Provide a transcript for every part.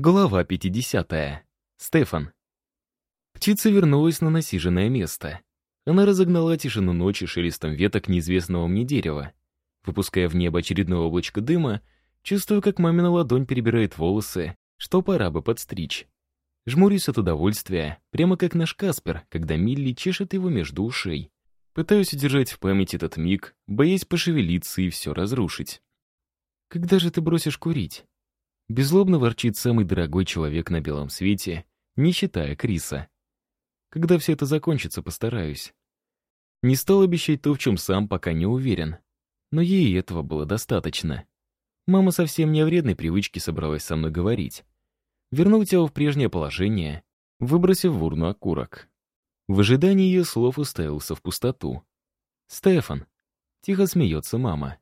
Глава 50. Стефан. Птица вернулась на насиженное место. Она разогнала тишину ночи шелестом веток неизвестного мне дерева. Выпуская в небо очередное облачко дыма, чувствую, как мамина ладонь перебирает волосы, что пора бы подстричь. Жмурюсь от удовольствия, прямо как наш Каспер, когда Милли чешет его между ушей. Пытаюсь удержать в памяти этот миг, боясь пошевелиться и все разрушить. «Когда же ты бросишь курить?» Безлобно ворчит самый дорогой человек на белом свете, не считая Криса. Когда все это закончится, постараюсь. Не стал обещать то, в чем сам пока не уверен. Но ей этого было достаточно. Мама совсем не о вредной привычке собралась со мной говорить. Вернул тело в прежнее положение, выбросив в урну окурок. В ожидании ее слов уставился в пустоту. «Стефан!» — тихо смеется мама.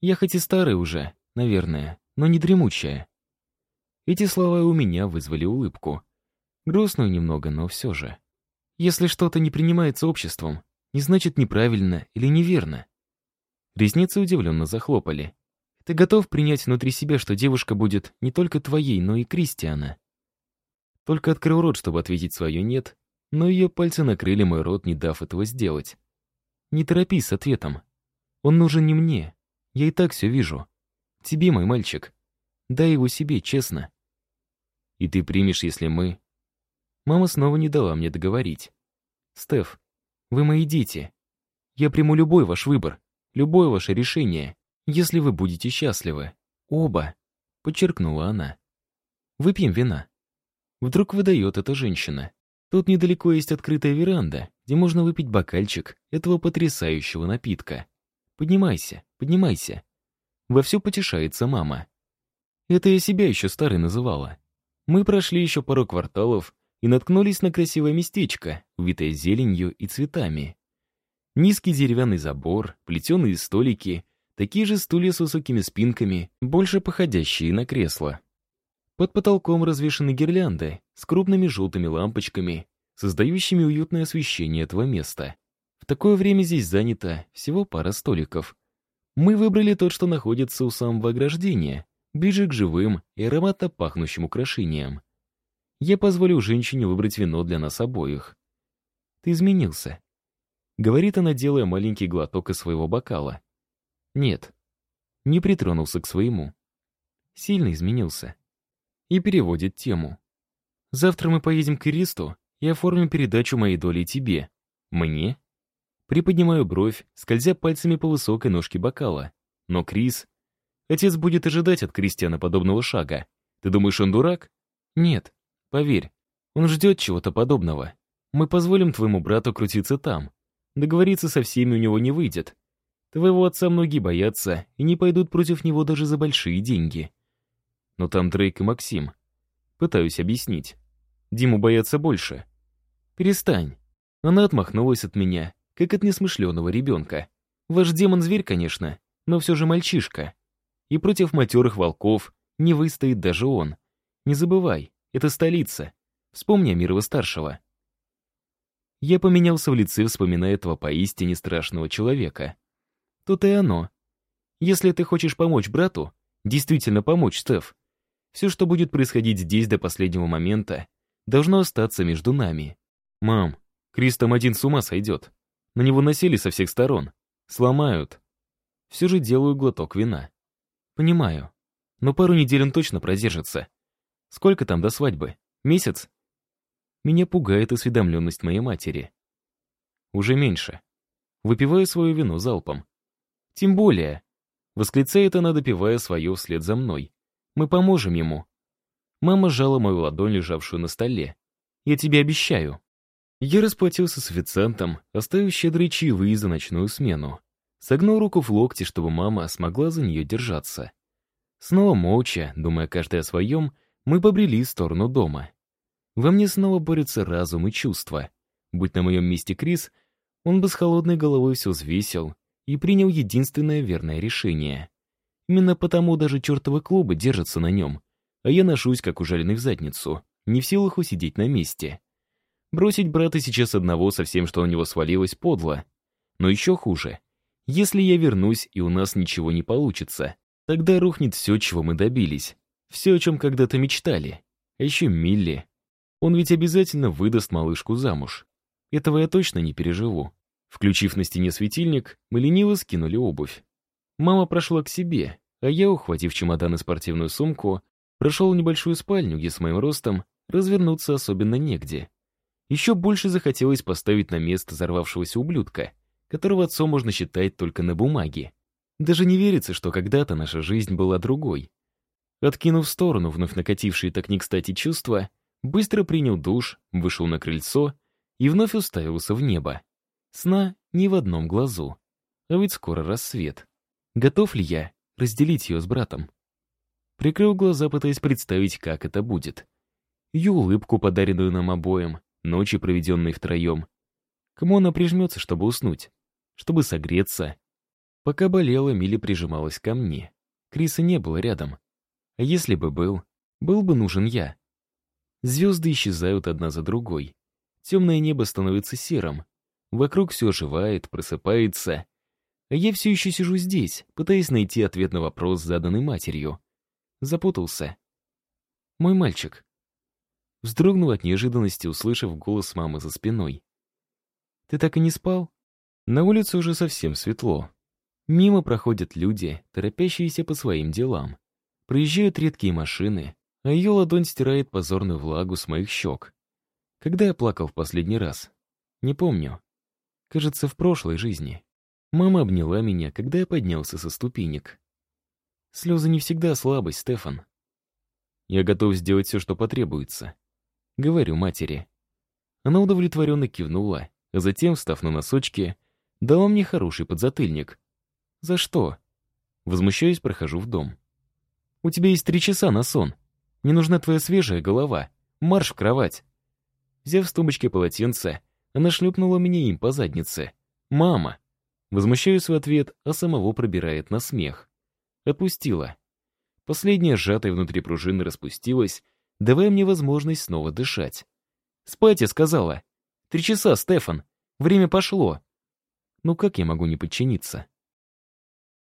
«Я хоть и старый уже, наверное, но не дремучая. Эти слова у меня вызвали улыбку. Грустную немного, но все же. Если что-то не принимается обществом, не значит неправильно или неверно. Ресницы удивленно захлопали. Ты готов принять внутри себя, что девушка будет не только твоей, но и Кристиана? Только открыл рот, чтобы ответить свое «нет», но ее пальцы накрыли мой рот, не дав этого сделать. Не торопись с ответом. Он нужен не мне. Я и так все вижу. Тебе, мой мальчик. Дай его себе, честно. И ты примешь, если мы... Мама снова не дала мне договорить. Стеф, вы мои дети. Я приму любой ваш выбор, любое ваше решение, если вы будете счастливы. Оба, подчеркнула она. Выпьем вина. Вдруг выдает эта женщина. Тут недалеко есть открытая веранда, где можно выпить бокальчик этого потрясающего напитка. Поднимайся, поднимайся. Вовсю потешается мама. Это я себя еще старой называла. Мы прошли еще пару кварталов и наткнулись на красивое местечко, увитое зеленью и цветами. Низкий деревянный забор, плетеные столики, такие же стулья с высокими спинками, больше походящие на кресла. Под потолком развешаны гирлянды с крупными желтыми лампочками, создающими уютное освещение этого места. В такое время здесь занято всего пара столиков. Мы выбрали тот, что находится у самого ограждения, ближе к живым и ароматно пахнущим украшениям. Я позволю женщине выбрать вино для нас обоих. «Ты изменился», — говорит она, делая маленький глоток из своего бокала. «Нет, не притронулся к своему. Сильно изменился». И переводит тему. «Завтра мы поедем к Иристу и оформим передачу моей доли тебе. Мне?» Приподнимаю бровь, скользя пальцами по высокой ножке бокала. Но Крис... Отец будет ожидать от Кристиана подобного шага. Ты думаешь, он дурак? Нет. Поверь, он ждет чего-то подобного. Мы позволим твоему брату крутиться там. Договориться со всеми у него не выйдет. Твоего отца многие боятся и не пойдут против него даже за большие деньги. Но там Дрейк и Максим. Пытаюсь объяснить. Диму боятся больше. Перестань. Она отмахнулась от меня как от несмышленого ребенка. Ваш демон-зверь, конечно, но все же мальчишка. И против матерых волков не выстоит даже он. Не забывай, это столица. Вспомни Амирова-старшего. Я поменялся в лице, вспоминая этого поистине страшного человека. Тут и оно. Если ты хочешь помочь брату, действительно помочь, Стеф, все, что будет происходить здесь до последнего момента, должно остаться между нами. Мам, Крис там один с ума сойдет. На него насели со всех сторон. Сломают. Все же делаю глоток вина. Понимаю. Но пару недель он точно продержится. Сколько там до свадьбы? Месяц? Меня пугает осведомленность моей матери. Уже меньше. Выпиваю свое вино залпом. Тем более. Восклицает она, допивая свое вслед за мной. Мы поможем ему. Мама сжала мою ладонь, лежавшую на столе. Я тебе обещаю. Я расплатился с официантом, оставив щедрые чаевые за ночную смену. Согнул руку в локте, чтобы мама смогла за нее держаться. Снова молча, думая каждый о своем, мы побрели в сторону дома. Во мне снова борются разум и чувства. Будь на моем месте Крис, он бы с холодной головой все взвесил и принял единственное верное решение. Именно потому даже чертовы клубы держатся на нем, а я ношусь, как ужаленный в задницу, не в силах усидеть на месте. Бросить брата сейчас одного со всем, что у него свалилось, подло. Но еще хуже. Если я вернусь, и у нас ничего не получится, тогда рухнет все, чего мы добились. Все, о чем когда-то мечтали. А еще Милли. Он ведь обязательно выдаст малышку замуж. Этого я точно не переживу. Включив на стене светильник, мы лениво скинули обувь. Мама прошла к себе, а я, ухватив чемодан и спортивную сумку, прошел в небольшую спальню, где с моим ростом развернуться особенно негде. Еще больше захотелось поставить на место взорвавшегося ублюдка, которого отцом можно считать только на бумаге. Даже не верится, что когда-то наша жизнь была другой. Откинув в сторону вновь накатившие так не кстати чувства, быстро принял душ, вышел на крыльцо и вновь уставился в небо. Сна ни в одном глазу. А ведь скоро рассвет. Готов ли я разделить ее с братом? Прикрыл глаза, пытаясь представить, как это будет. Ее улыбку, подаренную нам обоим, ночи, проведенные втроем. Кому она прижмется, чтобы уснуть? Чтобы согреться? Пока болела, Милли прижималась ко мне. Криса не было рядом. А если бы был, был бы нужен я. Звезды исчезают одна за другой. Темное небо становится серым. Вокруг все оживает, просыпается. А я все еще сижу здесь, пытаясь найти ответ на вопрос, заданный матерью. Запутался. «Мой мальчик». Вздрогнул от неожиданности, услышав голос мамы за спиной. «Ты так и не спал?» На улице уже совсем светло. Мимо проходят люди, торопящиеся по своим делам. Проезжают редкие машины, а ее ладонь стирает позорную влагу с моих щек. Когда я плакал в последний раз? Не помню. Кажется, в прошлой жизни. Мама обняла меня, когда я поднялся со ступенек. Слезы не всегда слабость, Стефан. Я готов сделать все, что потребуется. Говорю матери. Она удовлетворенно кивнула, а затем, встав на носочки, дала мне хороший подзатыльник. За что? Возмущаюсь, прохожу в дом. У тебя есть три часа на сон. Не нужна твоя свежая голова. Марш в кровать. Взяв с тумбочки полотенце, она шлепнула меня им по заднице. «Мама!» Возмущаюсь в ответ, а самого пробирает на смех. Отпустила. Последняя сжатая внутри пружины распустилась, давая мне возможность снова дышать. «Спать, я сказала!» «Три часа, Стефан! Время пошло!» Ну как я могу не подчиниться?